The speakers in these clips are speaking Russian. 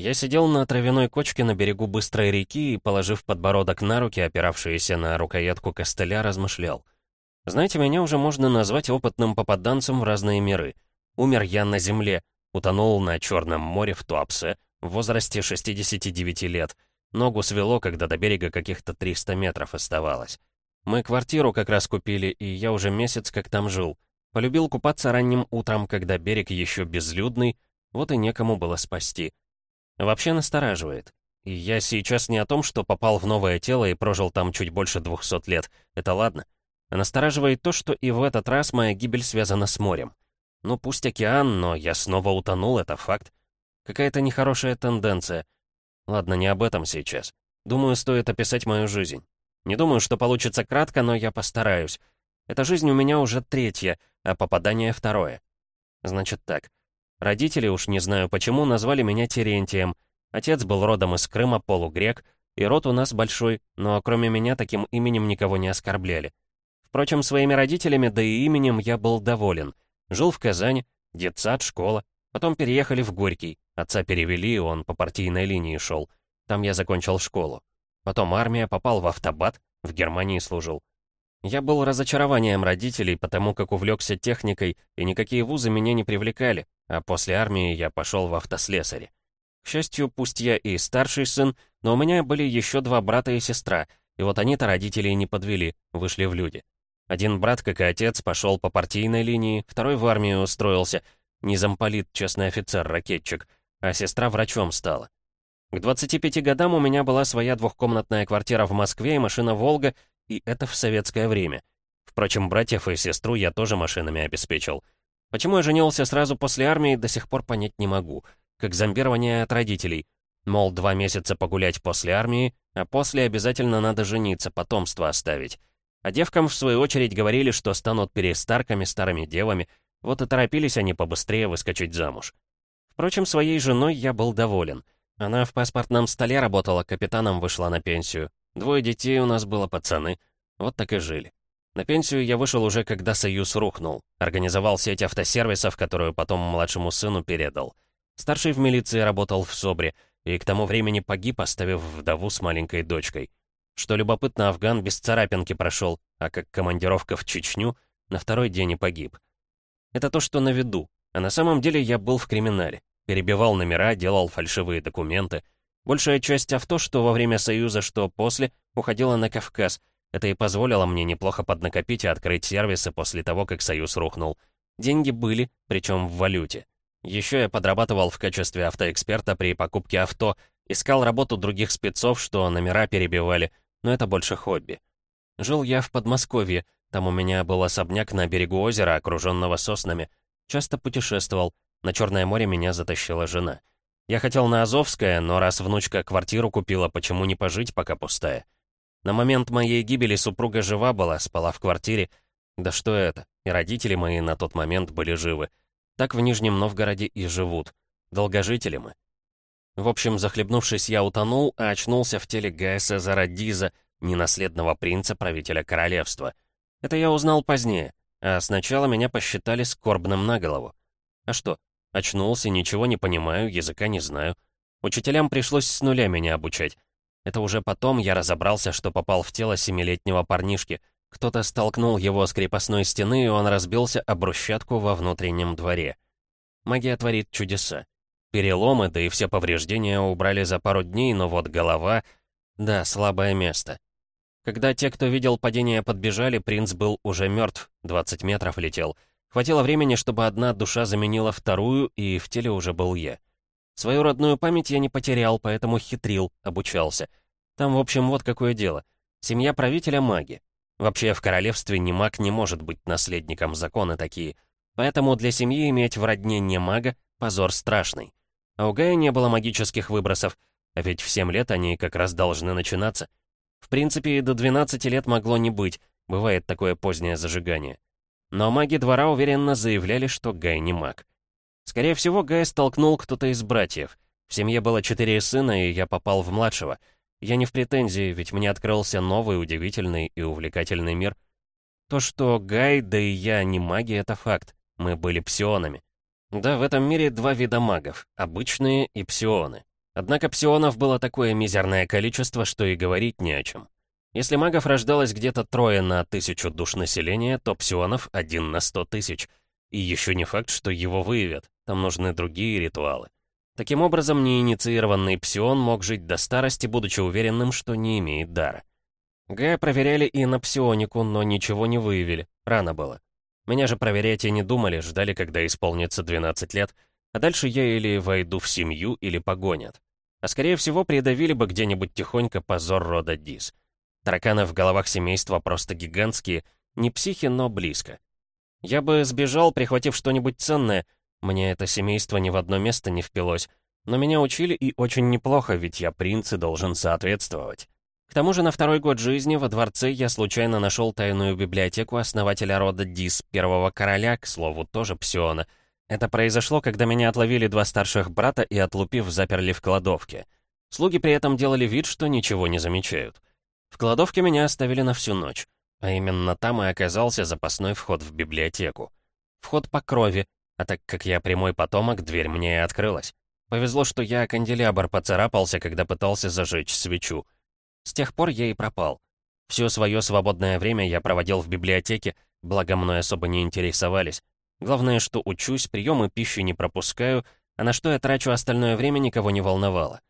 Я сидел на травяной кочке на берегу быстрой реки и, положив подбородок на руки, опиравшиеся на рукоятку костыля, размышлял. Знаете, меня уже можно назвать опытным попаданцем в разные миры. Умер я на земле, утонул на Черном море в Туапсе в возрасте 69 лет. Ногу свело, когда до берега каких-то 300 метров оставалось. Мы квартиру как раз купили, и я уже месяц как там жил. Полюбил купаться ранним утром, когда берег еще безлюдный, вот и некому было спасти. Вообще настораживает. И я сейчас не о том, что попал в новое тело и прожил там чуть больше 200 лет. Это ладно. А настораживает то, что и в этот раз моя гибель связана с морем. Ну, пусть океан, но я снова утонул, это факт. Какая-то нехорошая тенденция. Ладно, не об этом сейчас. Думаю, стоит описать мою жизнь. Не думаю, что получится кратко, но я постараюсь. Эта жизнь у меня уже третья, а попадание второе. Значит так. Родители, уж не знаю почему, назвали меня Терентием. Отец был родом из Крыма, полугрек, и род у нас большой, но кроме меня таким именем никого не оскорбляли. Впрочем, своими родителями, да и именем я был доволен. Жил в Казани, детсад, школа. Потом переехали в Горький. Отца перевели, он по партийной линии шел. Там я закончил школу. Потом армия, попал в автобат, в Германии служил. Я был разочарованием родителей, потому как увлекся техникой, и никакие вузы меня не привлекали, а после армии я пошел в автослесаре. К счастью, пусть я и старший сын, но у меня были еще два брата и сестра, и вот они-то родителей не подвели, вышли в люди. Один брат, как и отец, пошел по партийной линии, второй в армию устроился. Не замполит, честный офицер-ракетчик, а сестра врачом стала. К 25 годам у меня была своя двухкомнатная квартира в Москве и машина «Волга», и это в советское время. Впрочем, братьев и сестру я тоже машинами обеспечил. Почему я женился сразу после армии, до сих пор понять не могу. Как зомбирование от родителей. Мол, два месяца погулять после армии, а после обязательно надо жениться, потомство оставить. А девкам, в свою очередь, говорили, что станут перестарками, старыми девами, вот и торопились они побыстрее выскочить замуж. Впрочем, своей женой я был доволен. Она в паспортном столе работала, капитаном вышла на пенсию. Двое детей у нас было пацаны. Вот так и жили. На пенсию я вышел уже, когда Союз рухнул. Организовал сеть автосервисов, которую потом младшему сыну передал. Старший в милиции работал в СОБРе, и к тому времени погиб, оставив вдову с маленькой дочкой. Что любопытно, Афган без царапинки прошел, а как командировка в Чечню, на второй день и погиб. Это то, что на виду. А на самом деле я был в криминале. Перебивал номера, делал фальшивые документы. Большая часть авто, что во время Союза, что после, уходила на Кавказ. Это и позволило мне неплохо поднакопить и открыть сервисы после того, как Союз рухнул. Деньги были, причем в валюте. Еще я подрабатывал в качестве автоэксперта при покупке авто, искал работу других спецов, что номера перебивали, но это больше хобби. Жил я в Подмосковье, там у меня был особняк на берегу озера, окруженного соснами. Часто путешествовал, на Черное море меня затащила жена. Я хотел на Азовское, но раз внучка квартиру купила, почему не пожить, пока пустая? На момент моей гибели супруга жива была, спала в квартире. Да что это, и родители мои на тот момент были живы. Так в Нижнем Новгороде и живут. Долгожители мы. В общем, захлебнувшись, я утонул, а очнулся в теле Гая Сезара Диза, ненаследного принца правителя королевства. Это я узнал позднее, а сначала меня посчитали скорбным на голову. А что, очнулся, ничего не понимаю, языка не знаю. Учителям пришлось с нуля меня обучать. Это уже потом я разобрался, что попал в тело семилетнего парнишки. Кто-то столкнул его с крепостной стены, и он разбился об брусчатку во внутреннем дворе. Магия творит чудеса. Переломы, да и все повреждения убрали за пару дней, но вот голова... Да, слабое место. Когда те, кто видел падение, подбежали, принц был уже мертв, 20 метров летел. Хватило времени, чтобы одна душа заменила вторую, и в теле уже был я. Свою родную память я не потерял, поэтому хитрил, обучался. Там, в общем, вот какое дело. Семья правителя — маги. Вообще, в королевстве ни маг не может быть наследником, законы такие. Поэтому для семьи иметь в родне не мага — позор страшный. А у Гая не было магических выбросов, а ведь в 7 лет они как раз должны начинаться. В принципе, и до 12 лет могло не быть, бывает такое позднее зажигание. Но маги двора уверенно заявляли, что Гай не маг. Скорее всего, Гая столкнул кто-то из братьев. В семье было четыре сына, и я попал в младшего. Я не в претензии, ведь мне открылся новый, удивительный и увлекательный мир. То, что Гай, да и я не маги, это факт. Мы были псионами. Да, в этом мире два вида магов — обычные и псионы. Однако псионов было такое мизерное количество, что и говорить не о чем. Если магов рождалось где-то трое на тысячу душ населения, то псионов один на сто тысяч. И еще не факт, что его выявят, там нужны другие ритуалы. Таким образом, неинициированный псион мог жить до старости, будучи уверенным, что не имеет дара. Гая проверяли и на псионику, но ничего не выявили, рано было. Меня же проверять и не думали, ждали, когда исполнится 12 лет, а дальше я или войду в семью, или погонят. А скорее всего, придавили бы где-нибудь тихонько позор рода Дис. Тараканы в головах семейства просто гигантские, не психи, но близко. Я бы сбежал, прихватив что-нибудь ценное, мне это семейство ни в одно место не впилось, но меня учили и очень неплохо, ведь я принц и должен соответствовать. К тому же на второй год жизни во дворце я случайно нашел тайную библиотеку основателя рода Дис, первого короля, к слову, тоже псиона — это произошло, когда меня отловили два старших брата и, отлупив, заперли в кладовке. Слуги при этом делали вид, что ничего не замечают. В кладовке меня оставили на всю ночь. А именно там и оказался запасной вход в библиотеку. Вход по крови, а так как я прямой потомок, дверь мне и открылась. Повезло, что я канделябр поцарапался, когда пытался зажечь свечу. С тех пор я и пропал. Все свое свободное время я проводил в библиотеке, благо мной особо не интересовались. Главное, что учусь, приемы пищи не пропускаю, а на что я трачу остальное время, никого не волновало.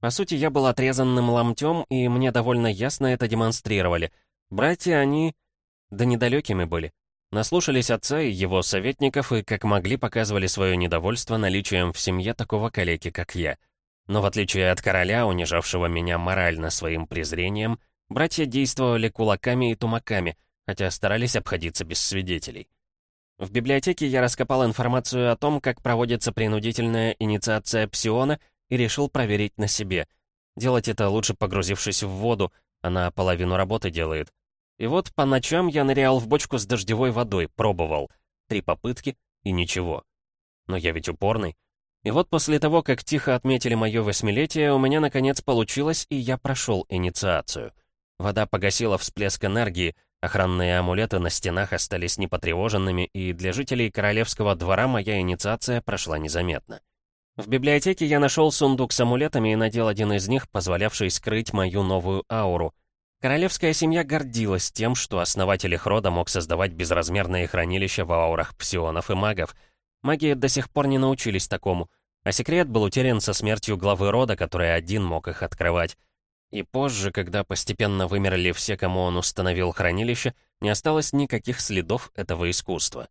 По сути, я был отрезанным ломтем, и мне довольно ясно это демонстрировали. Братья, они... да недалекими были. Наслушались отца и его советников, и как могли показывали свое недовольство наличием в семье такого калеки, как я. Но в отличие от короля, унижавшего меня морально своим презрением, братья действовали кулаками и тумаками, хотя старались обходиться без свидетелей. В библиотеке я раскопал информацию о том, как проводится принудительная инициация псиона и решил проверить на себе. Делать это лучше погрузившись в воду, она половину работы делает. И вот по ночам я нырял в бочку с дождевой водой, пробовал. Три попытки и ничего. Но я ведь упорный. И вот после того, как тихо отметили мое восьмилетие, у меня наконец получилось, и я прошел инициацию. Вода погасила всплеск энергии, Охранные амулеты на стенах остались непотревоженными, и для жителей королевского двора моя инициация прошла незаметно. В библиотеке я нашел сундук с амулетами и надел один из них, позволявший скрыть мою новую ауру. Королевская семья гордилась тем, что основатель их рода мог создавать безразмерные хранилища в аурах псионов и магов. Маги до сих пор не научились такому, а секрет был утерян со смертью главы рода, который один мог их открывать. И позже, когда постепенно вымерли все, кому он установил хранилище, не осталось никаких следов этого искусства.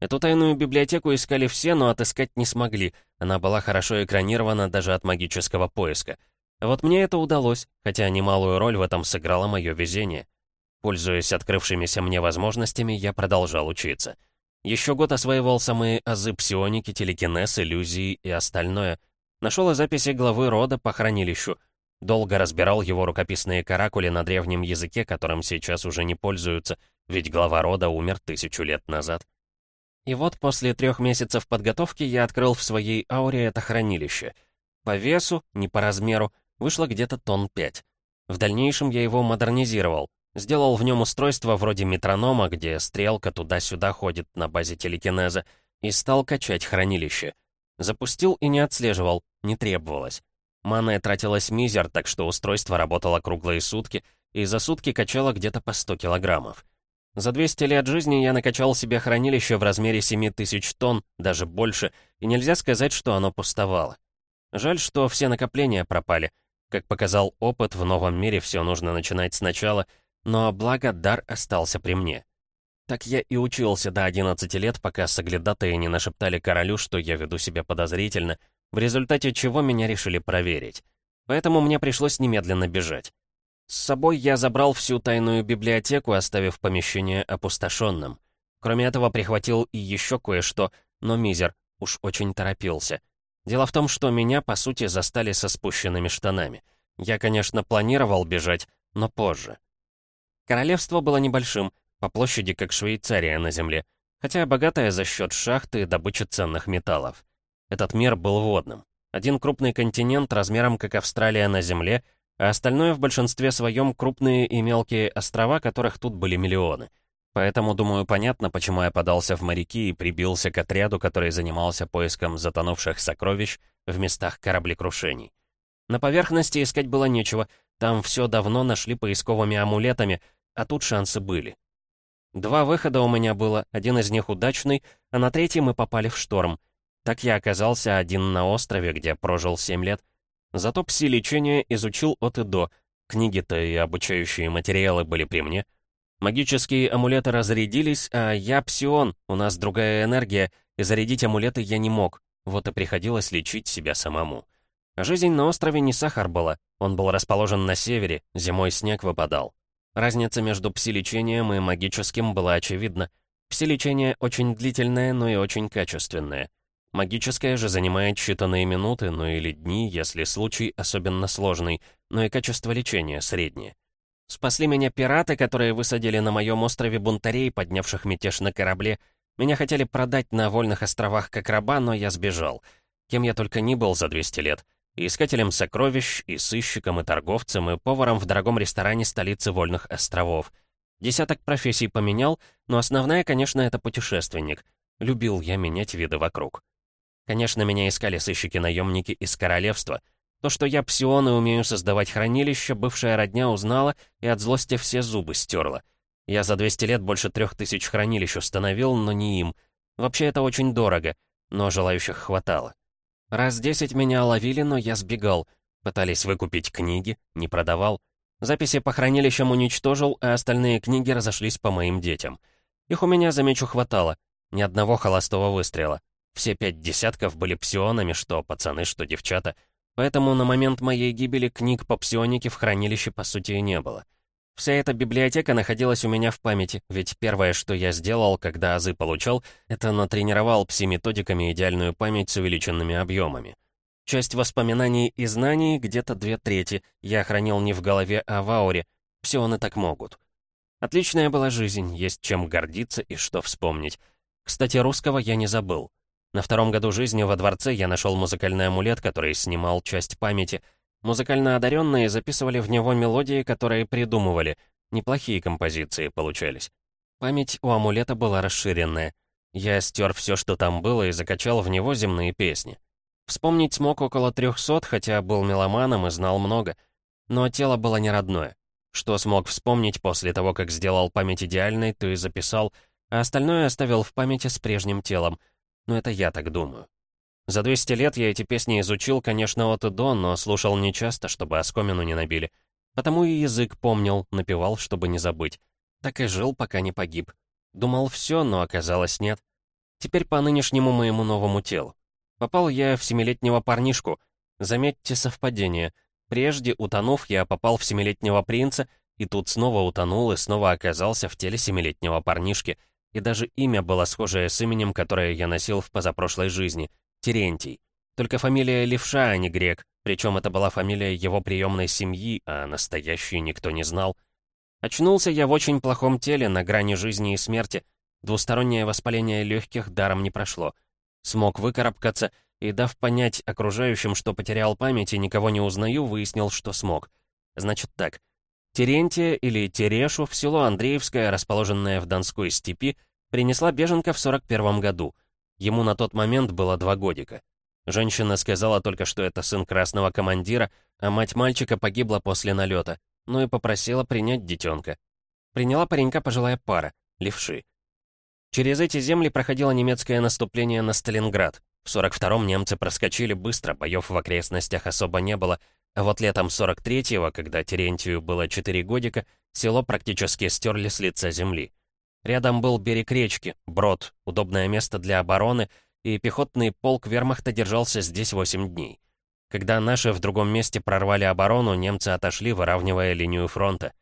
Эту тайную библиотеку искали все, но отыскать не смогли. Она была хорошо экранирована даже от магического поиска. Вот мне это удалось, хотя немалую роль в этом сыграло мое везение. Пользуясь открывшимися мне возможностями, я продолжал учиться. Еще год осваивал самые азы псионики, телекинез, иллюзии и остальное. Нашел и записи главы рода по хранилищу — Долго разбирал его рукописные каракули на древнем языке, которым сейчас уже не пользуются, ведь глава рода умер тысячу лет назад. И вот после трех месяцев подготовки я открыл в своей ауре это хранилище. По весу, не по размеру, вышло где-то тонн пять. В дальнейшем я его модернизировал. Сделал в нем устройство вроде метронома, где стрелка туда-сюда ходит на базе телекинеза, и стал качать хранилище. Запустил и не отслеживал, не требовалось. Мана тратилась мизер, так что устройство работало круглые сутки, и за сутки качало где-то по 100 килограммов. За 200 лет жизни я накачал себе хранилище в размере 7000 тонн, даже больше, и нельзя сказать, что оно пустовало. Жаль, что все накопления пропали. Как показал опыт, в новом мире все нужно начинать сначала, но благо дар остался при мне. Так я и учился до 11 лет, пока соглядатые не нашептали королю, что я веду себя подозрительно, в результате чего меня решили проверить. Поэтому мне пришлось немедленно бежать. С собой я забрал всю тайную библиотеку, оставив помещение опустошенным. Кроме этого, прихватил и еще кое-что, но мизер уж очень торопился. Дело в том, что меня, по сути, застали со спущенными штанами. Я, конечно, планировал бежать, но позже. Королевство было небольшим, по площади как Швейцария на земле, хотя богатая за счет шахты и добычи ценных металлов. Этот мир был водным. Один крупный континент размером как Австралия на Земле, а остальное в большинстве своем крупные и мелкие острова, которых тут были миллионы. Поэтому, думаю, понятно, почему я подался в моряки и прибился к отряду, который занимался поиском затонувших сокровищ в местах кораблекрушений. На поверхности искать было нечего, там все давно нашли поисковыми амулетами, а тут шансы были. Два выхода у меня было, один из них удачный, а на третий мы попали в шторм. Так я оказался один на острове, где прожил семь лет. Зато пси-лечение изучил от и до. Книги-то и обучающие материалы были при мне. Магические амулеты разрядились, а я псион, у нас другая энергия, и зарядить амулеты я не мог. Вот и приходилось лечить себя самому. Жизнь на острове не сахар была. Он был расположен на севере, зимой снег выпадал. Разница между пси-лечением и магическим была очевидна. Пси-лечение очень длительное, но и очень качественное. Магическое же занимает считанные минуты, ну или дни, если случай особенно сложный, но и качество лечения среднее. Спасли меня пираты, которые высадили на моем острове бунтарей, поднявших мятеж на корабле. Меня хотели продать на вольных островах как раба, но я сбежал. Кем я только не был за 200 лет и искателем сокровищ, и сыщиком, и торговцем, и поваром в дорогом ресторане столицы Вольных островов. Десяток профессий поменял, но основная, конечно, это путешественник. Любил я менять виды вокруг. Конечно, меня искали сыщики-наемники из королевства. То, что я псион и умею создавать хранилища, бывшая родня узнала и от злости все зубы стерла. Я за 200 лет больше трех тысяч хранилищ установил, но не им. Вообще это очень дорого, но желающих хватало. Раз десять меня ловили, но я сбегал. Пытались выкупить книги, не продавал. Записи по хранилищам уничтожил, а остальные книги разошлись по моим детям. Их у меня, замечу, хватало. Ни одного холостого выстрела. Все пять десятков были псионами, что пацаны, что девчата. Поэтому на момент моей гибели книг по псионике в хранилище по сути и не было. Вся эта библиотека находилась у меня в памяти, ведь первое, что я сделал, когда азы получал, это натренировал пси-методиками идеальную память с увеличенными объемами. Часть воспоминаний и знаний, где-то две трети, я хранил не в голове, а в ауре. Псионы так могут. Отличная была жизнь, есть чем гордиться и что вспомнить. Кстати, русского я не забыл. На втором году жизни во дворце я нашел музыкальный амулет, который снимал часть памяти — Музыкально одаренные записывали в него мелодии, которые придумывали. Неплохие композиции получались. Память у амулета была расширенная. Я стер все, что там было, и закачал в него земные песни. Вспомнить смог около трехсот, хотя был меломаном и знал много. Но тело было не родное. Что смог вспомнить после того, как сделал память идеальной, то и записал, а остальное оставил в памяти с прежним телом. Но это я так думаю. За 200 лет я эти песни изучил, конечно, от и до, но слушал нечасто, чтобы оскомину не набили. Потому и язык помнил, напевал, чтобы не забыть. Так и жил, пока не погиб. Думал все, но оказалось нет. Теперь по нынешнему моему новому телу. Попал я в семилетнего парнишку. Заметьте совпадение. Прежде, утонув, я попал в семилетнего принца, и тут снова утонул и снова оказался в теле семилетнего парнишки. И даже имя было схожее с именем, которое я носил в позапрошлой жизни — Терентий. Только фамилия Левша, а не грек, причем это была фамилия его приемной семьи, а настоящей никто не знал. Очнулся я в очень плохом теле, на грани жизни и смерти. Двустороннее воспаление легких даром не прошло. Смог выкарабкаться и, дав понять окружающим, что потерял память и никого не узнаю, выяснил, что смог. Значит так. Терентия или Терешу в село Андреевское, расположенное в Донской степи, принесла беженка в 41 году — Ему на тот момент было два годика. Женщина сказала только, что это сын красного командира, а мать мальчика погибла после налета, ну и попросила принять детенка. Приняла паренька пожилая пара, левши. Через эти земли проходило немецкое наступление на Сталинград. В 42-м немцы проскочили быстро, боев в окрестностях особо не было, вот летом 43-го, когда Терентию было 4 годика, село практически стерли с лица земли. Рядом был берег речки, брод, удобное место для обороны, и пехотный полк вермахта держался здесь 8 дней. Когда наши в другом месте прорвали оборону, немцы отошли, выравнивая линию фронта.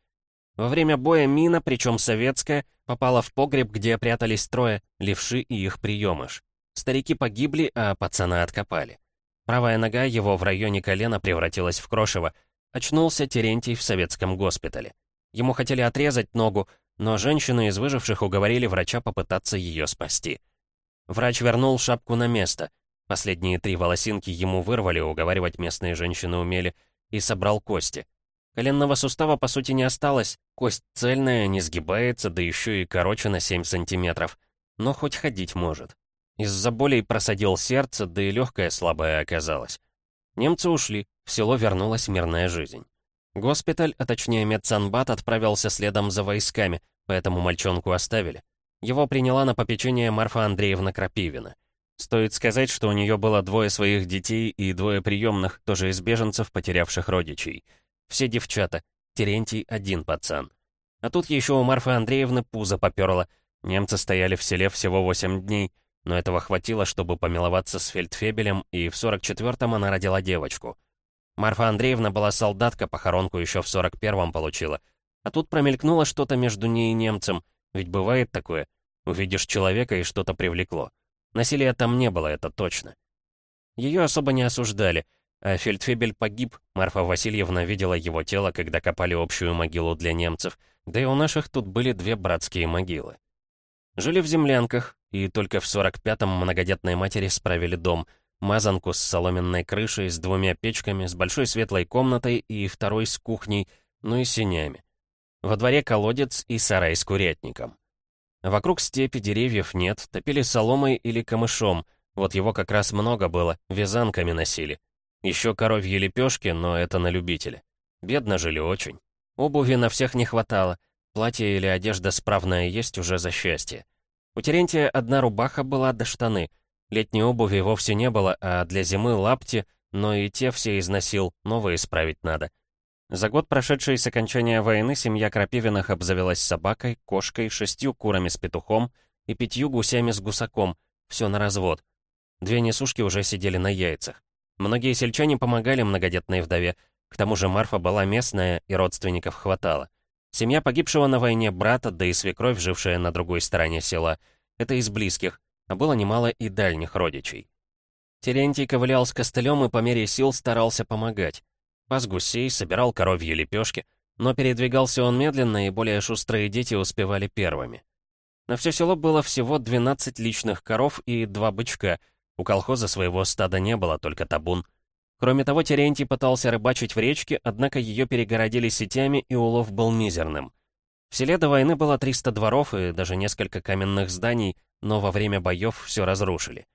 Во время боя мина, причем советская, попала в погреб, где прятались трое, левши и их приемыш. Старики погибли, а пацана откопали. Правая нога его в районе колена превратилась в крошево. Очнулся Терентий в советском госпитале. Ему хотели отрезать ногу, но женщины из выживших уговорили врача попытаться ее спасти. Врач вернул шапку на место. Последние три волосинки ему вырвали, уговаривать местные женщины умели, и собрал кости. Коленного сустава, по сути, не осталось. Кость цельная, не сгибается, да еще и короче на 7 сантиметров. Но хоть ходить может. Из-за болей просадил сердце, да и легкое слабое оказалось. Немцы ушли, в село вернулась мирная жизнь. Госпиталь, а точнее медсанбат, отправился следом за войсками, поэтому мальчонку оставили. Его приняла на попечение Марфа Андреевна Крапивина. Стоит сказать, что у нее было двое своих детей и двое приемных, тоже из беженцев, потерявших родичей. Все девчата, Терентий один пацан. А тут еще у Марфы Андреевны пузо поперло. Немцы стояли в селе всего 8 дней, но этого хватило, чтобы помиловаться с фельдфебелем, и в 44-м она родила девочку. Марфа Андреевна была солдатка, похоронку еще в 41-м получила. А тут промелькнуло что-то между ней и немцем, ведь бывает такое. Увидишь человека, и что-то привлекло. Насилия там не было, это точно. Ее особо не осуждали, а фельдфебель погиб, Марфа Васильевна видела его тело, когда копали общую могилу для немцев, да и у наших тут были две братские могилы. Жили в землянках, и только в 45-м многодетной матери справили дом, мазанку с соломенной крышей, с двумя печками, с большой светлой комнатой и второй с кухней, ну и синями. Во дворе колодец и сарай с курятником. Вокруг степи деревьев нет, топили соломой или камышом. Вот его как раз много было, вязанками носили. Еще коровьи лепешки, но это на любителя. Бедно жили очень. Обуви на всех не хватало. Платье или одежда справная есть уже за счастье. У Терентия одна рубаха была до штаны. Летней обуви вовсе не было, а для зимы лапти, но и те все износил, новые исправить надо. За год, прошедший с окончания войны, семья Крапивиных обзавелась собакой, кошкой, шестью курами с петухом и пятью гусями с гусаком. Все на развод. Две несушки уже сидели на яйцах. Многие сельчане помогали многодетной вдове. К тому же Марфа была местная, и родственников хватало. Семья погибшего на войне брата, да и свекровь, жившая на другой стороне села. Это из близких, а было немало и дальних родичей. Терентий ковылял с костылем и по мере сил старался помогать. Пас гусей, собирал коровьи лепешки, но передвигался он медленно, и более шустрые дети успевали первыми. На все село было всего 12 личных коров и два бычка. У колхоза своего стада не было, только табун. Кроме того, Терентий пытался рыбачить в речке, однако ее перегородили сетями, и улов был мизерным. В селе до войны было 300 дворов и даже несколько каменных зданий, но во время боев все разрушили.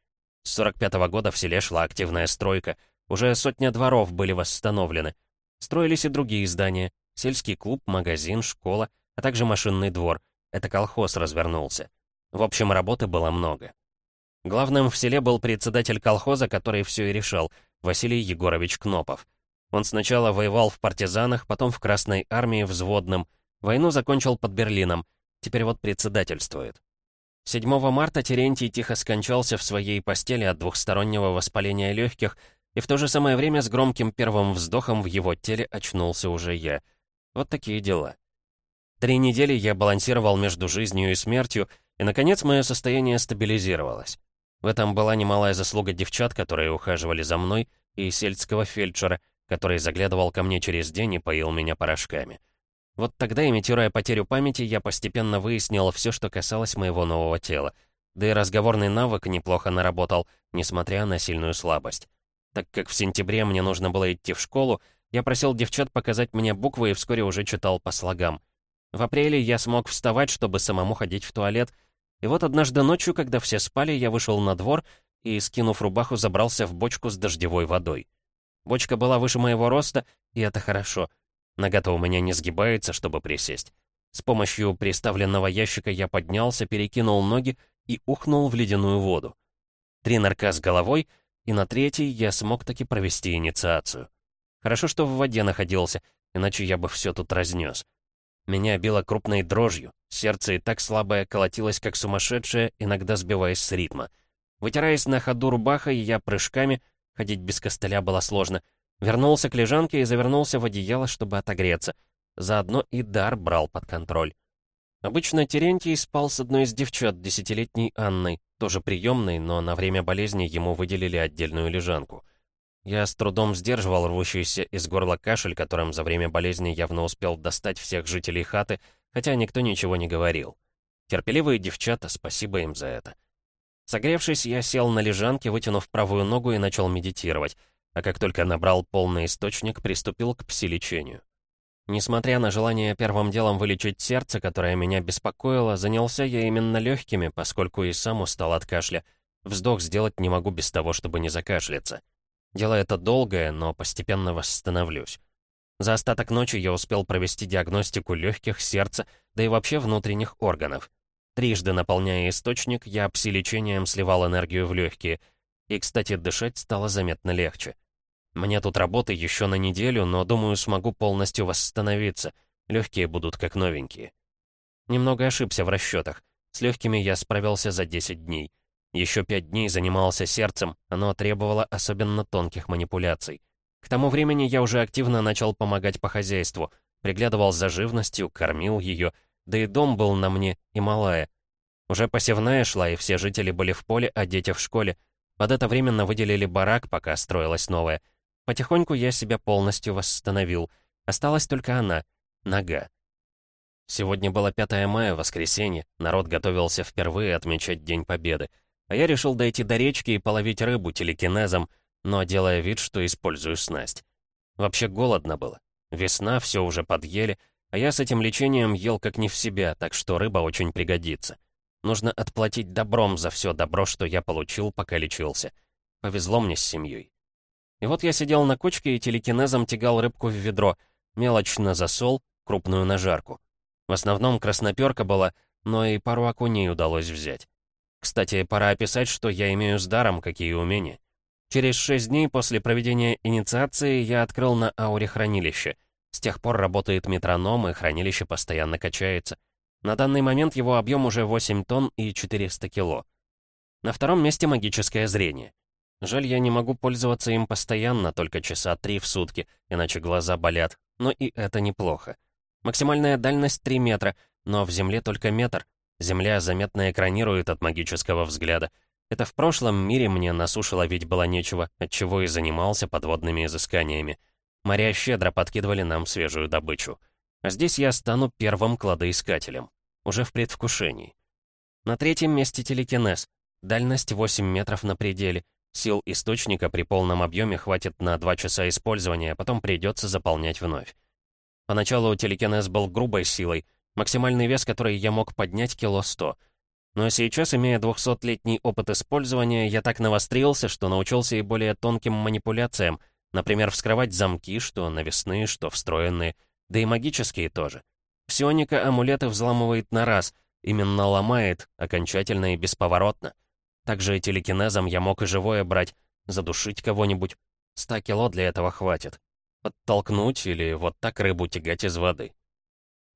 С 45 -го года в селе шла активная стройка — уже сотня дворов были восстановлены. Строились и другие здания. Сельский клуб, магазин, школа, а также машинный двор. Это колхоз развернулся. В общем, работы было много. Главным в селе был председатель колхоза, который все и решал, Василий Егорович Кнопов. Он сначала воевал в партизанах, потом в Красной армии взводным. Войну закончил под Берлином. Теперь вот председательствует. 7 марта Терентий тихо скончался в своей постели от двухстороннего воспаления легких, и в то же самое время с громким первым вздохом в его теле очнулся уже я. Вот такие дела. Три недели я балансировал между жизнью и смертью, и, наконец, мое состояние стабилизировалось. В этом была немалая заслуга девчат, которые ухаживали за мной, и сельского фельдшера, который заглядывал ко мне через день и поил меня порошками. Вот тогда, имитируя потерю памяти, я постепенно выяснил все, что касалось моего нового тела. Да и разговорный навык неплохо наработал, несмотря на сильную слабость. Так как в сентябре мне нужно было идти в школу, я просил девчат показать мне буквы и вскоре уже читал по слогам. В апреле я смог вставать, чтобы самому ходить в туалет. И вот однажды ночью, когда все спали, я вышел на двор и, скинув рубаху, забрался в бочку с дождевой водой. Бочка была выше моего роста, и это хорошо. Нога-то у меня не сгибается, чтобы присесть. С помощью приставленного ящика я поднялся, перекинул ноги и ухнул в ледяную воду. Три нырка с головой — и на третий я смог таки провести инициацию. Хорошо, что в воде находился, иначе я бы все тут разнес. Меня било крупной дрожью, сердце и так слабое колотилось, как сумасшедшее, иногда сбиваясь с ритма. Вытираясь на ходу рубахой, я прыжками, ходить без костыля было сложно, вернулся к лежанке и завернулся в одеяло, чтобы отогреться. Заодно и дар брал под контроль. Обычно Терентий спал с одной из девчат, десятилетней Анной, тоже приемной, но на время болезни ему выделили отдельную лежанку. Я с трудом сдерживал рвущийся из горла кашель, которым за время болезни явно успел достать всех жителей хаты, хотя никто ничего не говорил. Терпеливые девчата, спасибо им за это. Согревшись, я сел на лежанке, вытянув правую ногу и начал медитировать, а как только набрал полный источник, приступил к пси-лечению. Несмотря на желание первым делом вылечить сердце, которое меня беспокоило, занялся я именно легкими, поскольку и сам устал от кашля. Вздох сделать не могу без того, чтобы не закашляться. Дело это долгое, но постепенно восстановлюсь. За остаток ночи я успел провести диагностику легких, сердца, да и вообще внутренних органов. Трижды наполняя источник, я пси-лечением сливал энергию в легкие. И, кстати, дышать стало заметно легче. Мне тут работы еще на неделю, но, думаю, смогу полностью восстановиться. Легкие будут как новенькие. Немного ошибся в расчетах. С легкими я справился за 10 дней. Еще пять дней занимался сердцем, оно требовало особенно тонких манипуляций. К тому времени я уже активно начал помогать по хозяйству, приглядывал за живностью, кормил ее, да и дом был на мне, и малая. Уже посевная шла, и все жители были в поле, а дети в школе. Под это временно выделили барак, пока строилась новая. Потихоньку я себя полностью восстановил. Осталась только она, нога. Сегодня было 5 мая, воскресенье, народ готовился впервые отмечать День Победы. А я решил дойти до речки и половить рыбу телекинезом, но делая вид, что использую снасть. Вообще голодно было. Весна, все уже подъели, а я с этим лечением ел как не в себя, так что рыба очень пригодится. Нужно отплатить добром за все добро, что я получил, пока лечился. Повезло мне с семьей. И вот я сидел на кочке и телекинезом тягал рыбку в ведро, мелочь на засол, крупную на жарку. В основном красноперка была, но и пару окуней удалось взять. Кстати, пора описать, что я имею с даром, какие умения. Через шесть дней после проведения инициации я открыл на ауре хранилище. С тех пор работает метроном, и хранилище постоянно качается. На данный момент его объем уже 8 тонн и 400 кило. На втором месте магическое зрение. Жаль, я не могу пользоваться им постоянно, только часа три в сутки, иначе глаза болят. Но и это неплохо. Максимальная дальность 3 метра, но в земле только метр. Земля заметно экранирует от магического взгляда. Это в прошлом мире мне на суше ловить было нечего, отчего и занимался подводными изысканиями. Моря щедро подкидывали нам свежую добычу. А здесь я стану первым кладоискателем. Уже в предвкушении. На третьем месте телекинез. Дальность 8 метров на пределе. Сил источника при полном объеме хватит на 2 часа использования, а потом придется заполнять вновь. Поначалу телекинез был грубой силой, Максимальный вес, который я мог поднять, кило сто. Но сейчас, имея 200-летний опыт использования, я так навострился, что научился и более тонким манипуляциям, например, вскрывать замки, что навесные, что встроенные, да и магические тоже. Псионика амулеты взламывает на раз, именно ломает, окончательно и бесповоротно. Также телекинезом я мог и живое брать, задушить кого-нибудь. Ста кило для этого хватит. Подтолкнуть или вот так рыбу тягать из воды.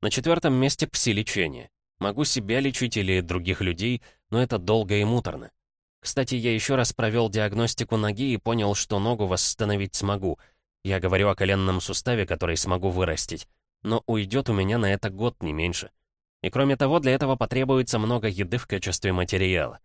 На четвертом месте пси-лечение. Могу себя лечить или других людей, но это долго и муторно. Кстати, я еще раз провел диагностику ноги и понял, что ногу восстановить смогу. Я говорю о коленном суставе, который смогу вырастить. Но уйдет у меня на это год, не меньше. И кроме того, для этого потребуется много еды в качестве материала.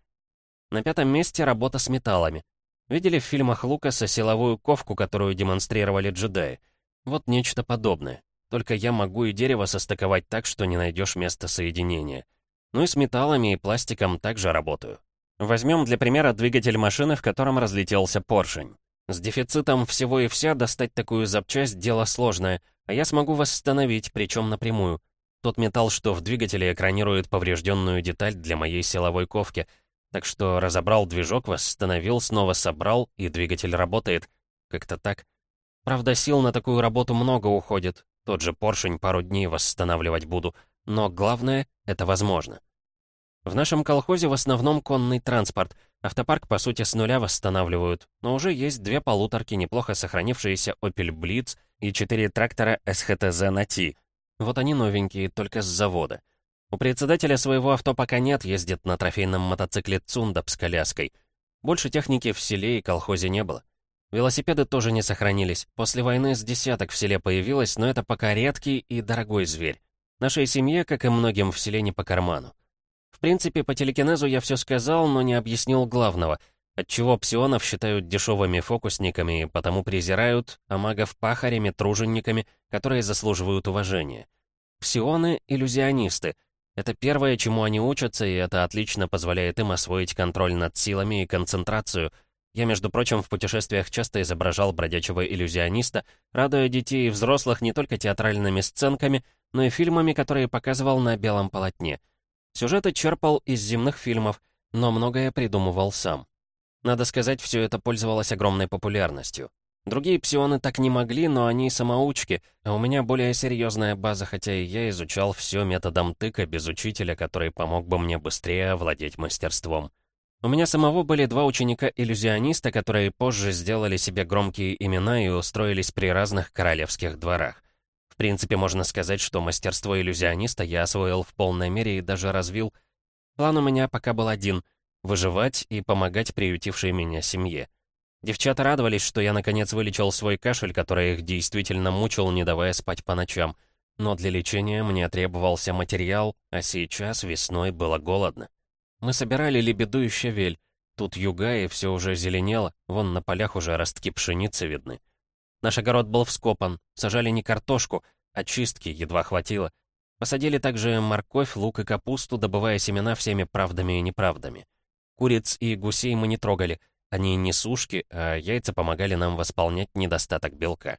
На пятом месте работа с металлами. Видели в фильмах Лукаса силовую ковку, которую демонстрировали джедаи? Вот нечто подобное. Только я могу и дерево состыковать так, что не найдешь места соединения. Ну и с металлами и пластиком также работаю. Возьмем для примера двигатель машины, в котором разлетелся поршень. С дефицитом всего и вся достать такую запчасть — дело сложное, а я смогу восстановить, причем напрямую. Тот металл, что в двигателе экранирует поврежденную деталь для моей силовой ковки. Так что разобрал движок, восстановил, снова собрал, и двигатель работает. Как-то так. Правда, сил на такую работу много уходит, тот же поршень пару дней восстанавливать буду, но главное — это возможно. В нашем колхозе в основном конный транспорт. Автопарк, по сути, с нуля восстанавливают, но уже есть две полуторки, неплохо сохранившиеся Opel Blitz и четыре трактора SHTZ Nati. Вот они новенькие, только с завода. У председателя своего авто пока нет, ездит на трофейном мотоцикле Цундап с коляской. Больше техники в селе и колхозе не было. Велосипеды тоже не сохранились. После войны с десяток в селе появилось, но это пока редкий и дорогой зверь. Нашей семье, как и многим в селе, не по карману. В принципе, по телекинезу я все сказал, но не объяснил главного, отчего псионов считают дешевыми фокусниками и потому презирают, а магов пахарями, тружениками, которые заслуживают уважения. Псионы — иллюзионисты. Это первое, чему они учатся, и это отлично позволяет им освоить контроль над силами и концентрацию — я, между прочим, в путешествиях часто изображал бродячего иллюзиониста, радуя детей и взрослых не только театральными сценками, но и фильмами, которые показывал на белом полотне. Сюжеты черпал из земных фильмов, но многое придумывал сам. Надо сказать, все это пользовалось огромной популярностью. Другие псионы так не могли, но они самоучки, а у меня более серьезная база, хотя и я изучал все методом тыка без учителя, который помог бы мне быстрее овладеть мастерством. У меня самого были два ученика-иллюзиониста, которые позже сделали себе громкие имена и устроились при разных королевских дворах. В принципе, можно сказать, что мастерство иллюзиониста я освоил в полной мере и даже развил. План у меня пока был один — выживать и помогать приютившей меня семье. Девчата радовались, что я наконец вылечил свой кашель, который их действительно мучил, не давая спать по ночам. Но для лечения мне требовался материал, а сейчас весной было голодно. Мы собирали лебеду и щавель. Тут юга, и все уже зеленело, вон на полях уже ростки пшеницы видны. Наш огород был вскопан, сажали не картошку, а чистки едва хватило. Посадили также морковь, лук и капусту, добывая семена всеми правдами и неправдами. Куриц и гусей мы не трогали — они не сушки, а яйца помогали нам восполнять недостаток белка.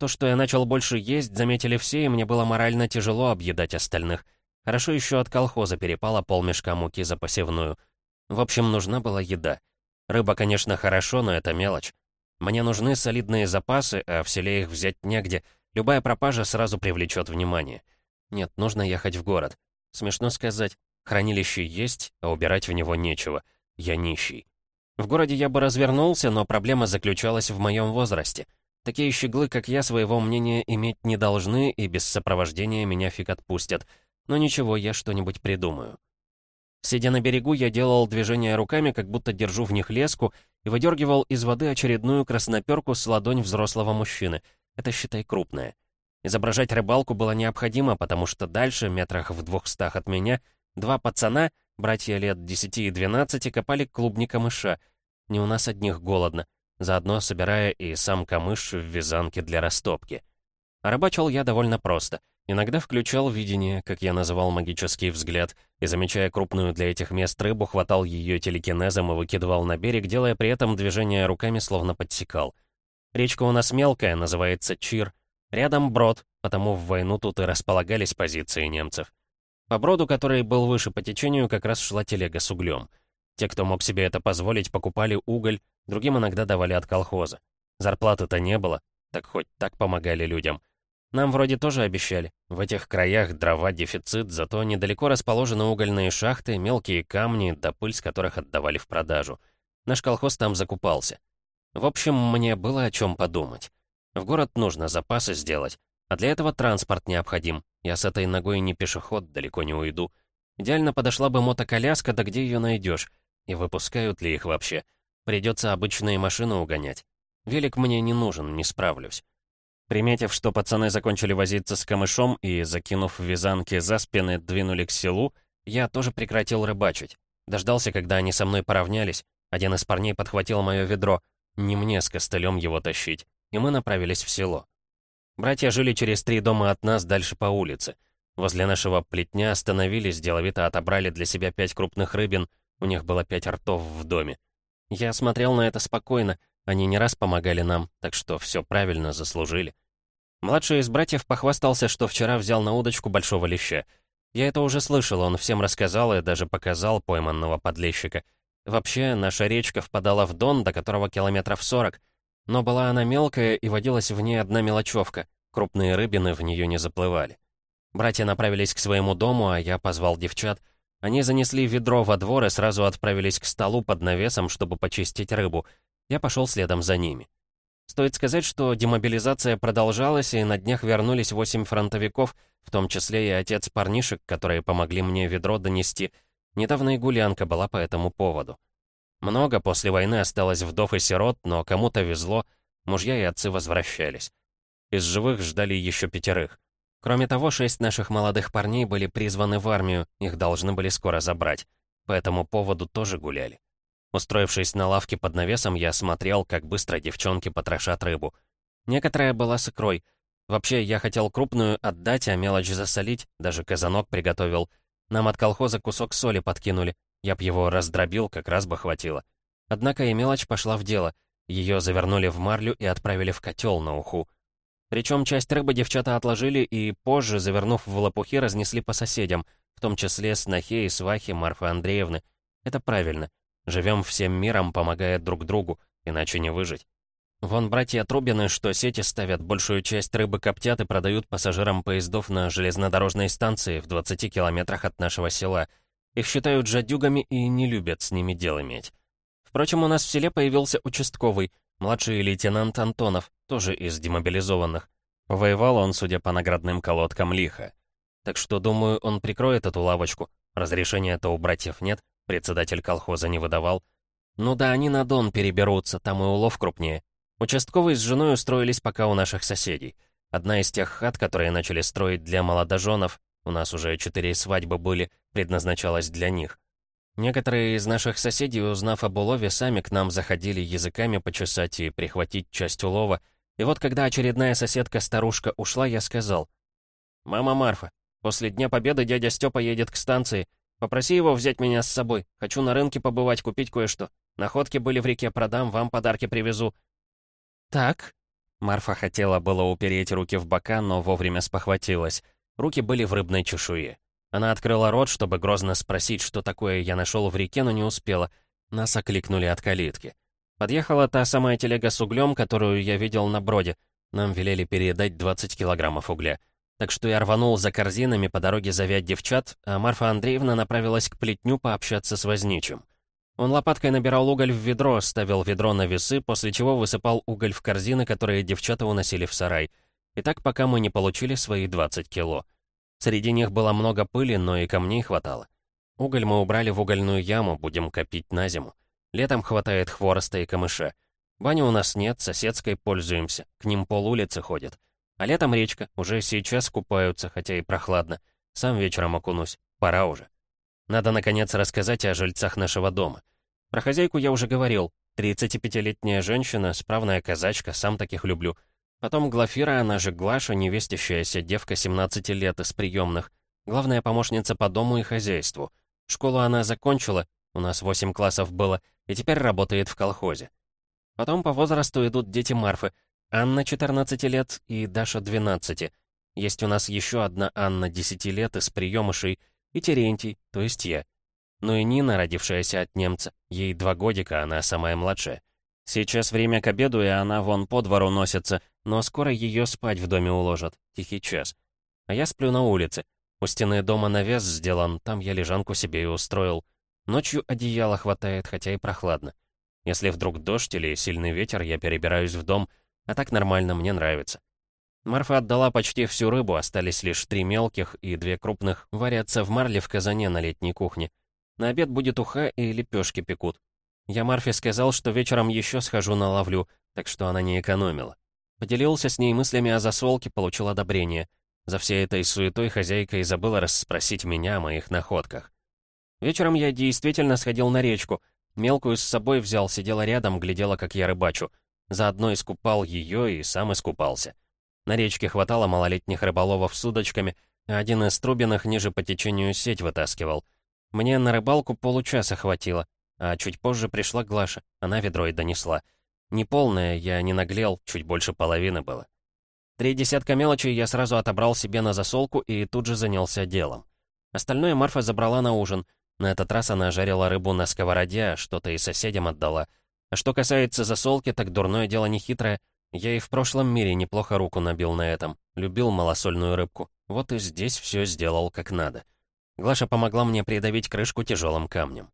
То, что я начал больше есть, заметили все, и мне было морально тяжело объедать остальных. Хорошо еще от колхоза перепало полмешка муки за посевную. В общем, нужна была еда. Рыба, конечно, хорошо, но это мелочь. Мне нужны солидные запасы, а в селе их взять негде. Любая пропажа сразу привлечет внимание. Нет, нужно ехать в город. Смешно сказать, хранилище есть, а убирать в него нечего. Я нищий. В городе я бы развернулся, но проблема заключалась в моем возрасте. Такие щеглы, как я, своего мнения иметь не должны, и без сопровождения меня фиг отпустят. Но ничего, я что-нибудь придумаю. Сидя на берегу, я делал движения руками, как будто держу в них леску, и выдергивал из воды очередную красноперку с ладонь взрослого мужчины. Это, считай, крупная. Изображать рыбалку было необходимо, потому что дальше, метрах в двухстах от меня, два пацана — Братья лет 10 и 12 копали клубни камыша. Не у нас одних голодно, заодно собирая и сам камыш в вязанке для растопки. А рыбачил я довольно просто. Иногда включал видение, как я называл магический взгляд, и, замечая крупную для этих мест рыбу, хватал ее телекинезом и выкидывал на берег, делая при этом движение руками, словно подсекал. Речка у нас мелкая, называется Чир. Рядом брод, потому в войну тут и располагались позиции немцев. По броду, который был выше по течению, как раз шла телега с углем. Те, кто мог себе это позволить, покупали уголь, другим иногда давали от колхоза. Зарплаты-то не было, так хоть так помогали людям. Нам вроде тоже обещали. В этих краях дрова дефицит, зато недалеко расположены угольные шахты, мелкие камни, да пыль с которых отдавали в продажу. Наш колхоз там закупался. В общем, мне было о чем подумать. В город нужно запасы сделать, а для этого транспорт необходим. Я с этой ногой не пешеход, далеко не уйду. Идеально подошла бы мотоколяска, да где ее найдешь? И выпускают ли их вообще? Придется обычные машины угонять. Велик мне не нужен, не справлюсь. Приметив, что пацаны закончили возиться с камышом и, закинув вязанки за спины, двинули к селу, я тоже прекратил рыбачить. Дождался, когда они со мной поравнялись. Один из парней подхватил мое ведро. Не мне с костылем его тащить. И мы направились в село. Братья жили через три дома от нас дальше по улице. Возле нашего плетня остановились, деловито отобрали для себя пять крупных рыбин, у них было пять ртов в доме. Я смотрел на это спокойно, они не раз помогали нам, так что все правильно заслужили. Младший из братьев похвастался, что вчера взял на удочку большого леща. Я это уже слышал, он всем рассказал и даже показал пойманного подлещика. Вообще, наша речка впадала в Дон, до которого километров сорок, но была она мелкая, и водилась в ней одна мелочевка. Крупные рыбины в нее не заплывали. Братья направились к своему дому, а я позвал девчат. Они занесли ведро во двор и сразу отправились к столу под навесом, чтобы почистить рыбу. Я пошел следом за ними. Стоит сказать, что демобилизация продолжалась, и на днях вернулись восемь фронтовиков, в том числе и отец парнишек, которые помогли мне ведро донести. Недавно и гулянка была по этому поводу. Много после войны осталось вдов и сирот, но кому-то везло, мужья и отцы возвращались. Из живых ждали еще пятерых. Кроме того, шесть наших молодых парней были призваны в армию, их должны были скоро забрать. По этому поводу тоже гуляли. Устроившись на лавке под навесом, я смотрел, как быстро девчонки потрошат рыбу. Некоторая была с икрой. Вообще, я хотел крупную отдать, а мелочь засолить, даже казанок приготовил. Нам от колхоза кусок соли подкинули, я б его раздробил, как раз бы хватило. Однако и мелочь пошла в дело. Ее завернули в марлю и отправили в котел на уху. Причем часть рыбы девчата отложили и позже, завернув в лопухи, разнесли по соседям, в том числе снохе и свахе Марфы Андреевны. Это правильно. Живем всем миром, помогая друг другу, иначе не выжить. Вон братья Трубины, что сети ставят, большую часть рыбы коптят и продают пассажирам поездов на железнодорожной станции в 20 километрах от нашего села. Их считают жадюгами и не любят с ними дел иметь. Впрочем, у нас в селе появился участковый, младший лейтенант Антонов, тоже из демобилизованных. Воевал он, судя по наградным колодкам, лихо. Так что, думаю, он прикроет эту лавочку. Разрешения-то у братьев нет, председатель колхоза не выдавал. Ну да, они на Дон переберутся, там и улов крупнее. Участковый с женой устроились пока у наших соседей. Одна из тех хат, которые начали строить для молодоженов, у нас уже четыре свадьбы были, предназначалась для них. Некоторые из наших соседей, узнав об улове, сами к нам заходили языками почесать и прихватить часть улова. И вот когда очередная соседка-старушка ушла, я сказал, «Мама Марфа, после Дня Победы дядя Степа едет к станции. Попроси его взять меня с собой. Хочу на рынке побывать, купить кое-что. Находки были в реке, продам, вам подарки привезу». «Так?» Марфа хотела было упереть руки в бока, но вовремя спохватилась. Руки были в рыбной чешуе. Она открыла рот, чтобы грозно спросить, что такое я нашел в реке, но не успела. Нас окликнули от калитки. Подъехала та самая телега с углем, которую я видел на броде. Нам велели передать 20 килограммов угля. Так что я рванул за корзинами по дороге завять девчат, а Марфа Андреевна направилась к плетню пообщаться с возничим. Он лопаткой набирал уголь в ведро, ставил ведро на весы, после чего высыпал уголь в корзины, которые девчата уносили в сарай. И так, пока мы не получили свои 20 кило. Среди них было много пыли, но и камней хватало. Уголь мы убрали в угольную яму, будем копить на зиму. Летом хватает хвороста и камыша. Бани у нас нет, соседской пользуемся, к ним пол улицы ходит. А летом речка, уже сейчас купаются, хотя и прохладно. Сам вечером окунусь, пора уже. Надо, наконец, рассказать о жильцах нашего дома. Про хозяйку я уже говорил. 35-летняя женщина, справная казачка, сам таких люблю. Потом Глафира, она же Глаша, невестящаяся девка 17 лет из приемных. Главная помощница по дому и хозяйству. Школу она закончила, у нас 8 классов было, и теперь работает в колхозе. Потом по возрасту идут дети Марфы. Анна 14 лет и Даша 12. Есть у нас еще одна Анна 10 лет из приемышей, и Терентий, то есть я. Ну и Нина, родившаяся от немца. Ей два годика, она самая младшая. Сейчас время к обеду, и она вон по двору носится, но скоро ее спать в доме уложат. Тихий час. А я сплю на улице. У стены дома навес сделан, там я лежанку себе и устроил. Ночью одеяла хватает, хотя и прохладно. Если вдруг дождь или сильный ветер, я перебираюсь в дом, а так нормально, мне нравится. Марфа отдала почти всю рыбу, остались лишь три мелких и две крупных, варятся в марле в казане на летней кухне. На обед будет уха и лепешки пекут. Я Марфе сказал, что вечером еще схожу на ловлю, так что она не экономила. Поделился с ней мыслями о засолке, получил одобрение. За всей этой суетой хозяйка и забыла расспросить меня о моих находках. Вечером я действительно сходил на речку. Мелкую с собой взял, сидела рядом, глядела, как я рыбачу. Заодно искупал ее и сам искупался. На речке хватало малолетних рыболовов с удочками, а один из трубиных ниже по течению сеть вытаскивал. Мне на рыбалку получаса хватило, а чуть позже пришла Глаша, она ведро и донесла. Неполная, я не наглел, чуть больше половины было. Три десятка мелочей я сразу отобрал себе на засолку и тут же занялся делом. Остальное Марфа забрала на ужин. На этот раз она жарила рыбу на сковороде, а что-то и соседям отдала. А что касается засолки, так дурное дело не хитрое — я и в прошлом мире неплохо руку набил на этом. Любил малосольную рыбку. Вот и здесь все сделал как надо. Глаша помогла мне придавить крышку тяжелым камнем.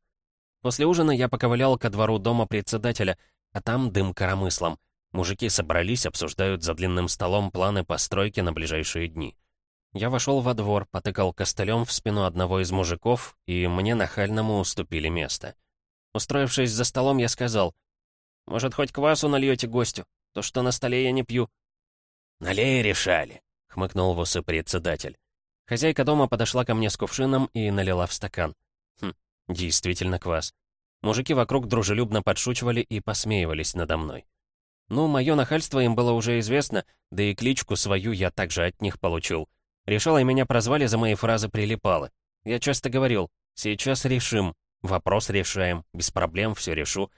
После ужина я поковылял ко двору дома председателя, а там дым коромыслом. Мужики собрались, обсуждают за длинным столом планы постройки на ближайшие дни. Я вошел во двор, потыкал костылем в спину одного из мужиков, и мне нахальному уступили место. Устроившись за столом, я сказал, «Может, хоть квасу нальете гостю? То, что на столе я не пью». «Налей решали», — хмыкнул в усы председатель. Хозяйка дома подошла ко мне с кувшином и налила в стакан. Хм, действительно квас. Мужики вокруг дружелюбно подшучивали и посмеивались надо мной. Ну, мое нахальство им было уже известно, да и кличку свою я также от них получил. Решала и меня прозвали за мои фразы «прилипалы». Я часто говорил «сейчас решим», «вопрос решаем», «без проблем все решу»,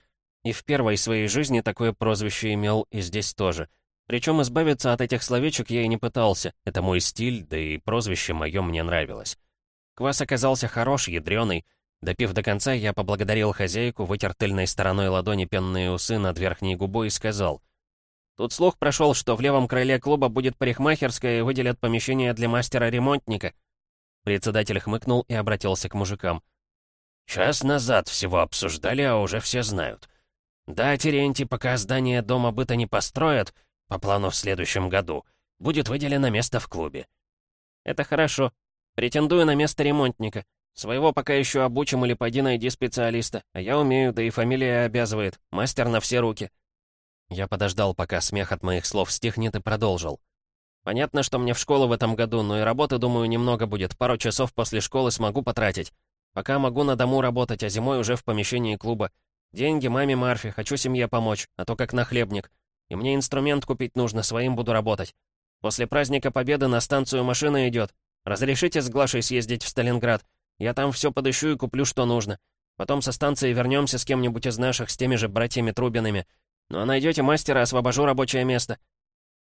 и в первой своей жизни такое прозвище имел и здесь тоже. Причем избавиться от этих словечек я и не пытался. Это мой стиль, да и прозвище мое мне нравилось. Квас оказался хорош, ядреный. Допив до конца, я поблагодарил хозяйку, вытер тыльной стороной ладони пенные усы над верхней губой и сказал. «Тут слух прошел, что в левом крыле клуба будет парикмахерская и выделят помещение для мастера-ремонтника». Председатель хмыкнул и обратился к мужикам. «Час назад всего обсуждали, а уже все знают. Да, Терентий, пока здание дома быта не построят, по плану в следующем году, будет выделено место в клубе». «Это хорошо. Претендую на место ремонтника. Своего пока еще обучим или пойди найди специалиста. А я умею, да и фамилия обязывает. Мастер на все руки. Я подождал, пока смех от моих слов стихнет и продолжил. Понятно, что мне в школу в этом году, но и работы, думаю, немного будет. Пару часов после школы смогу потратить. Пока могу на дому работать, а зимой уже в помещении клуба. Деньги маме Марфе, хочу семье помочь, а то как нахлебник. И мне инструмент купить нужно, своим буду работать. После праздника Победы на станцию машина идет. Разрешите с Глашей съездить в Сталинград? Я там все подыщу и куплю, что нужно. Потом со станции вернемся с кем-нибудь из наших, с теми же братьями Трубинами. Ну а найдете мастера, освобожу рабочее место».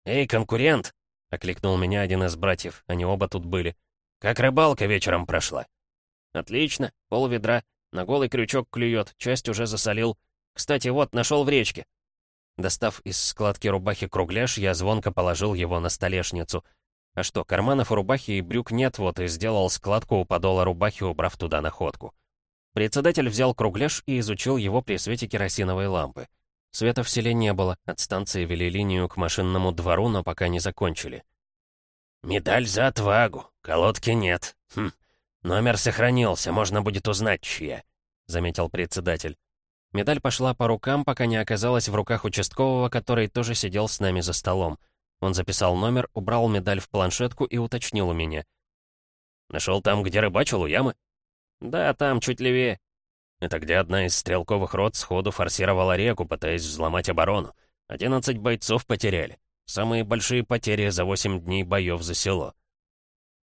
«Эй, конкурент!» — окликнул меня один из братьев, они оба тут были. «Как рыбалка вечером прошла?» «Отлично, пол ведра. На голый крючок клюет, часть уже засолил. Кстати, вот, нашел в речке». Достав из складки рубахи кругляш, я звонко положил его на столешницу — а что, карманов у рубахи и брюк нет, вот и сделал складку у подола рубахи, убрав туда находку. Председатель взял кругляш и изучил его при свете керосиновой лампы. Света в селе не было, от станции вели линию к машинному двору, но пока не закончили. «Медаль за отвагу, колодки нет. Хм, номер сохранился, можно будет узнать, чья», — заметил председатель. Медаль пошла по рукам, пока не оказалась в руках участкового, который тоже сидел с нами за столом. Он записал номер, убрал медаль в планшетку и уточнил у меня. «Нашел там, где рыбачил, у ямы?» «Да, там, чуть левее». «Это где одна из стрелковых рот сходу форсировала реку, пытаясь взломать оборону. Одиннадцать бойцов потеряли. Самые большие потери за восемь дней боев за село».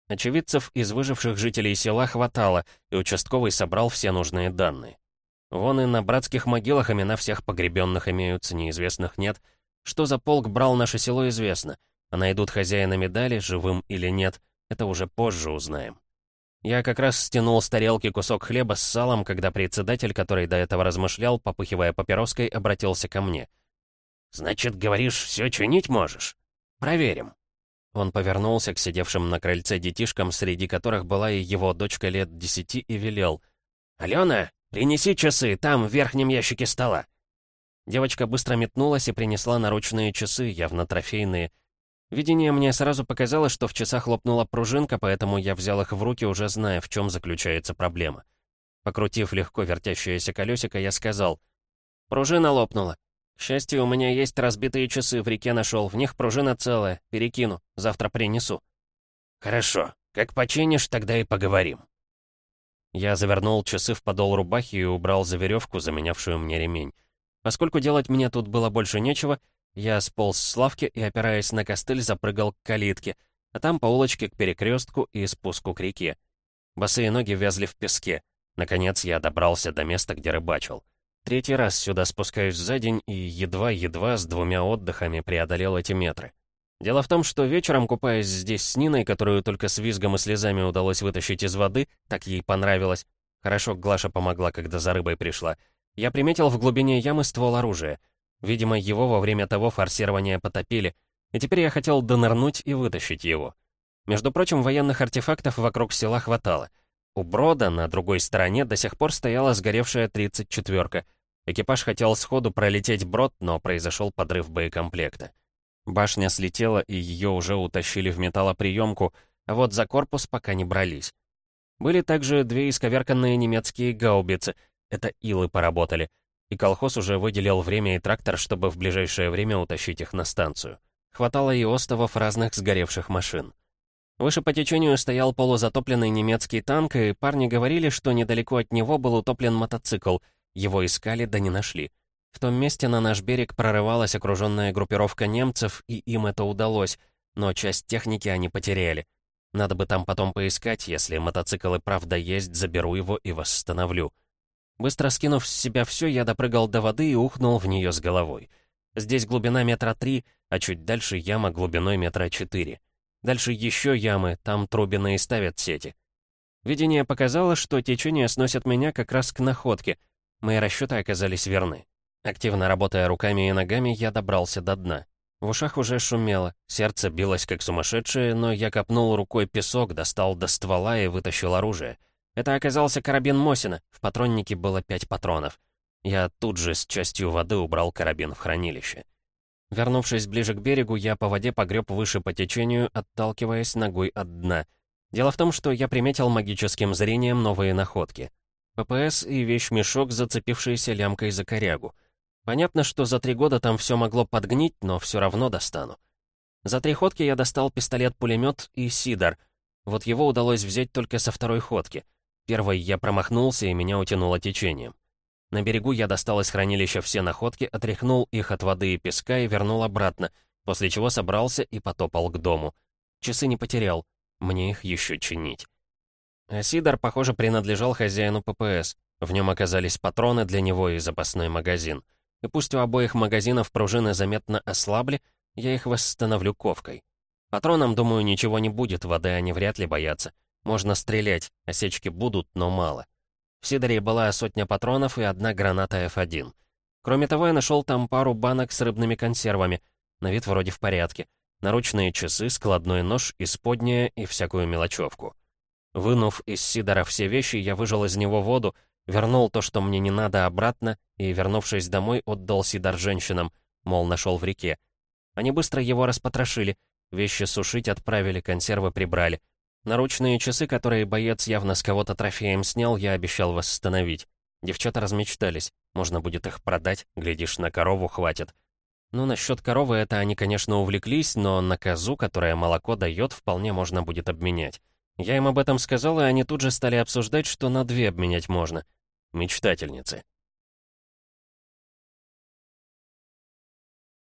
Очевидцев из выживших жителей села хватало, и участковый собрал все нужные данные. Вон и на братских могилах имена всех погребенных имеются, неизвестных нет — что за полк брал наше село, известно. А найдут хозяина медали, живым или нет, это уже позже узнаем. Я как раз стянул с тарелки кусок хлеба с салом, когда председатель, который до этого размышлял, попыхивая папироской, обратился ко мне. «Значит, говоришь, все чинить можешь? Проверим». Он повернулся к сидевшим на крыльце детишкам, среди которых была и его дочка лет десяти, и велел. «Алена, принеси часы, там, в верхнем ящике стола». Девочка быстро метнулась и принесла наручные часы, явно трофейные. Видение мне сразу показало, что в часах лопнула пружинка, поэтому я взял их в руки, уже зная, в чем заключается проблема. Покрутив легко вертящееся колесико, я сказал, «Пружина лопнула. К счастью, у меня есть разбитые часы, в реке нашел, в них пружина целая, перекину, завтра принесу». «Хорошо, как починишь, тогда и поговорим». Я завернул часы в подол рубахи и убрал за веревку, заменявшую мне ремень. Поскольку делать мне тут было больше нечего, я сполз с лавки и, опираясь на костыль, запрыгал к калитке, а там по улочке к перекрестку и спуску к реке. Босые ноги вязли в песке. Наконец я добрался до места, где рыбачил. Третий раз сюда спускаюсь за день и едва-едва с двумя отдыхами преодолел эти метры. Дело в том, что вечером, купаясь здесь с Ниной, которую только с визгом и слезами удалось вытащить из воды, так ей понравилось. Хорошо Глаша помогла, когда за рыбой пришла — я приметил в глубине ямы ствол оружия. Видимо, его во время того форсирования потопили, и теперь я хотел донырнуть и вытащить его. Между прочим, военных артефактов вокруг села хватало. У брода на другой стороне до сих пор стояла сгоревшая 34-ка. Экипаж хотел сходу пролететь брод, но произошел подрыв боекомплекта. Башня слетела, и ее уже утащили в металлоприемку, а вот за корпус пока не брались. Были также две исковерканные немецкие гаубицы — это илы поработали. И колхоз уже выделил время и трактор, чтобы в ближайшее время утащить их на станцию. Хватало и остовов разных сгоревших машин. Выше по течению стоял полузатопленный немецкий танк, и парни говорили, что недалеко от него был утоплен мотоцикл. Его искали, да не нашли. В том месте на наш берег прорывалась окруженная группировка немцев, и им это удалось, но часть техники они потеряли. Надо бы там потом поискать, если мотоцикл и правда есть, заберу его и восстановлю. Быстро скинув с себя все, я допрыгал до воды и ухнул в нее с головой. Здесь глубина метра три, а чуть дальше яма глубиной метра четыре. Дальше еще ямы, там трубины и ставят сети. Видение показало, что течение сносит меня как раз к находке. Мои расчеты оказались верны. Активно работая руками и ногами, я добрался до дна. В ушах уже шумело, сердце билось как сумасшедшее, но я копнул рукой песок, достал до ствола и вытащил оружие. Это оказался карабин Мосина, в патроннике было пять патронов. Я тут же с частью воды убрал карабин в хранилище. Вернувшись ближе к берегу, я по воде погреб выше по течению, отталкиваясь ногой от дна. Дело в том, что я приметил магическим зрением новые находки. ППС и вещмешок, зацепившиеся лямкой за корягу. Понятно, что за три года там все могло подгнить, но все равно достану. За три ходки я достал пистолет-пулемет и сидор. Вот его удалось взять только со второй ходки — Первой я промахнулся, и меня утянуло течением. На берегу я достал из хранилища все находки, отряхнул их от воды и песка и вернул обратно, после чего собрался и потопал к дому. Часы не потерял, мне их еще чинить. Сидор, похоже, принадлежал хозяину ППС. В нем оказались патроны для него и запасной магазин. И пусть у обоих магазинов пружины заметно ослабли, я их восстановлю ковкой. Патронам, думаю, ничего не будет, воды они вряд ли боятся. Можно стрелять, осечки будут, но мало. В Сидоре была сотня патронов и одна граната F1. Кроме того, я нашел там пару банок с рыбными консервами. На вид вроде в порядке. Наручные часы, складной нож, исподнее и всякую мелочевку. Вынув из Сидора все вещи, я выжал из него воду, вернул то, что мне не надо, обратно, и, вернувшись домой, отдал Сидор женщинам, мол, нашел в реке. Они быстро его распотрошили, вещи сушить отправили, консервы прибрали. Наручные часы, которые боец явно с кого-то трофеем снял, я обещал восстановить. Девчата размечтались. Можно будет их продать, глядишь, на корову хватит. Ну, насчет коровы это они, конечно, увлеклись, но на козу, которая молоко дает, вполне можно будет обменять. Я им об этом сказал, и они тут же стали обсуждать, что на две обменять можно. Мечтательницы.